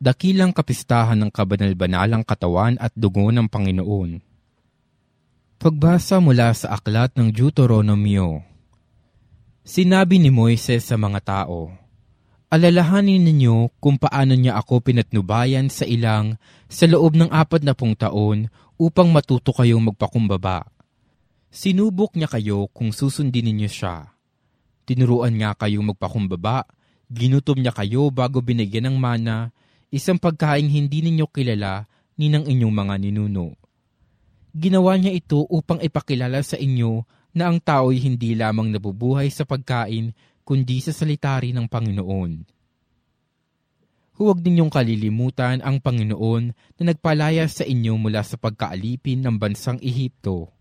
dakilang kapistahan ng kabanal-banalang katawan at dugo ng Panginoon. Pagbasa mula sa aklat ng Deuteronomio Sinabi ni Moises sa mga tao, Alalahanin ninyo kung paano niya ako pinatnubayan sa ilang sa loob ng apat na pung taon upang matuto kayong magpakumbaba. Sinubok niya kayo kung susundin ninyo siya. Tinuruan nga kayong magpakumbaba Ginutom niya kayo bago binigyan ng mana, isang pagkaing hindi ninyo kilala ni ng inyong mga ninuno. Ginawa niya ito upang ipakilala sa inyo na ang tao'y hindi lamang nabubuhay sa pagkain, kundi sa salita rin ng Panginoon. Huwag ninyong kalilimutan ang Panginoon na nagpalaya sa inyo mula sa pagkaalipin ng bansang Ehipto.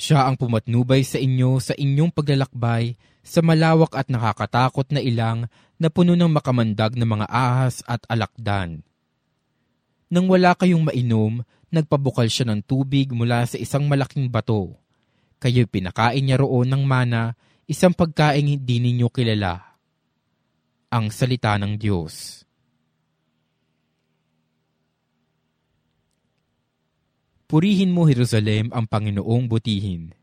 Siya ang pumatnubay sa inyo sa inyong paglalakbay sa malawak at nakakatakot na ilang na puno ng makamandag na mga ahas at alakdan. Nang wala kayong mainom, nagpabukal siya ng tubig mula sa isang malaking bato. Kayo'y pinakain niya roon ng mana, isang pagkaing hindi ninyo kilala. Ang salita ng Diyos. Purihin mo, Jerusalem, ang Panginoong butihin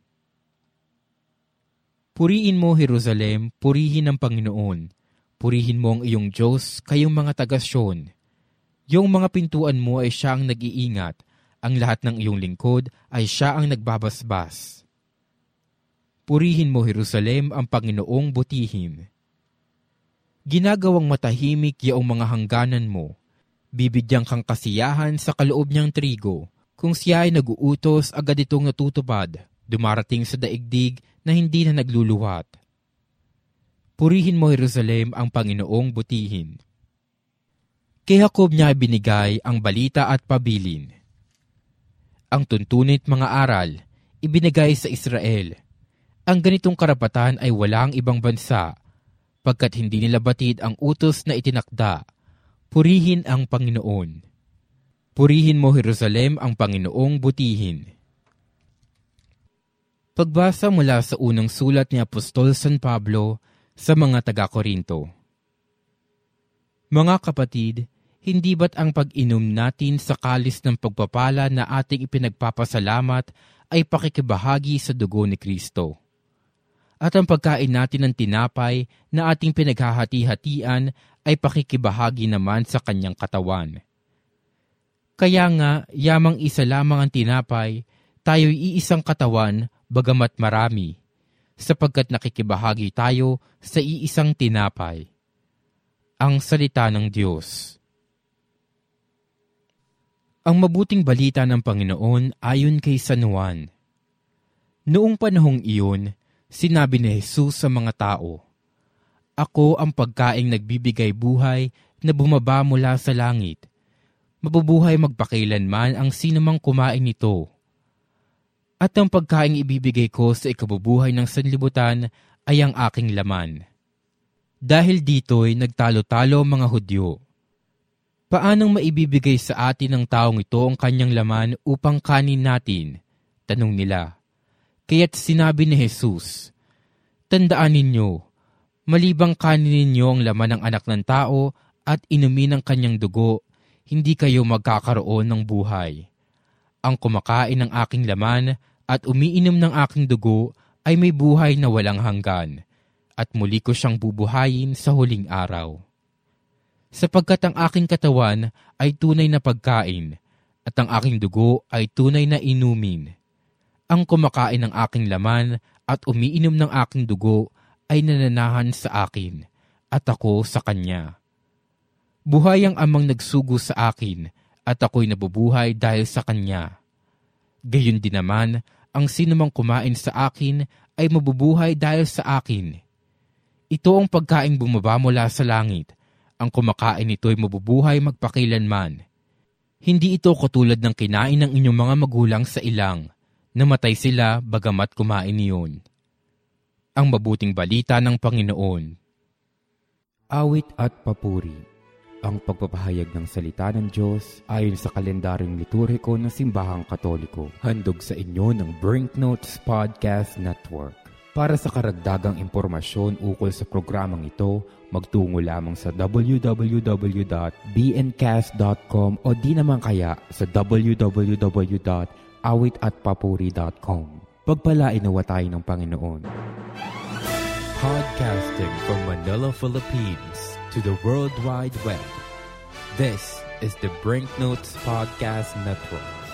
Puriin mo, Jerusalem, purihin ang Panginoon. Purihin mo ang iyong Diyos, kayong mga tagasyon. Yung mga pintuan mo ay siya ang nag-iingat. Ang lahat ng iyong lingkod ay siya ang nagbabasbas. Purihin mo, Jerusalem, ang Panginoong butihin. Ginagawang matahimik yaong mga hangganan mo. Bibigyan kang kasiyahan sa kaloob niyang trigo. Kung siya ay naguutos, agad itong natutupad. Dumarating sa daigdig na hindi na nagluluwat. Purihin mo, Jerusalem, ang Panginoong butihin. Kay Jacob niya binigay ang balita at pabilin. Ang tuntunit mga aral, ibinigay sa Israel. Ang ganitong karapatan ay walang ibang bansa, pagkat hindi nila batid ang utos na itinakda. Purihin ang Panginoon. Purihin mo, Jerusalem, ang Panginoong butihin. Pagbasa mula sa unang sulat ni Apostol San Pablo sa mga taga-Korinto. Mga kapatid, hindi ba't ang pag-inom natin sa kalis ng pagpapala na ating ipinagpapasalamat ay pakikibahagi sa dugo ni Kristo? At ang pagkain natin ng tinapay na ating pinaghahati-hatian ay pakikibahagi naman sa kanyang katawan. Kaya nga, yamang isa lamang ang tinapay, tayo'y iisang katawan bagamat marami, sapagkat nakikibahagi tayo sa iisang tinapay. Ang Salita ng Diyos Ang mabuting balita ng Panginoon ayon kay San Juan. Noong panahong iyon, sinabi ni Jesus sa mga tao, Ako ang pagkaing nagbibigay buhay na bumaba mula sa langit. Mabubuhay magpakailanman ang sinumang kumain nito at ang pagkain ibibigay ko sa ikabubuhay ng sanlibutan ay ang aking laman. Dahil dito'y nagtalo-talo mga Hudyo. Paanong maibibigay sa atin ng taong ito ang kanyang laman upang kanin natin? Tanong nila. Kaya't sinabi ni Jesus, Tandaan ninyo, malibang kanin ninyo ang laman ng anak ng tao at inumin ang kanyang dugo, hindi kayo magkakaroon ng buhay. Ang kumakain ng aking laman at umiinom ng aking dugo ay may buhay na walang hanggan, at muli ko siyang bubuhayin sa huling araw. Sapagkat ang aking katawan ay tunay na pagkain, at ang aking dugo ay tunay na inumin. Ang kumakain ng aking laman at umiinom ng aking dugo ay nananahan sa akin, at ako sa kanya. Buhay ang amang nagsugo sa akin, at ako'y nabubuhay dahil sa Kanya. Gayon din naman, ang sinumang kumain sa akin ay mabubuhay dahil sa akin. Ito ang pagkain bumaba mula sa langit. Ang kumakain nito ay mabubuhay magpakilanman. Hindi ito katulad ng kinain ng inyong mga magulang sa ilang. Namatay sila bagamat kumain niyon. Ang mabuting balita ng Panginoon. Awit at papuri ang pagpapahayag ng salita ng Diyos ayon sa kalendaryong liturhiko ng Simbahang Katoliko. Handog sa inyo ng Brinknotes Podcast Network. Para sa karagdagang impormasyon ukol sa programang ito, magtungo lamang sa www.bncast.com o di naman kaya sa www.awitatpapuri.com. Pagpalain nawa tayo ng Panginoon. Podcasting from Manila, Philippines to the World Wide Web. This is the Brinknotes Podcast Network.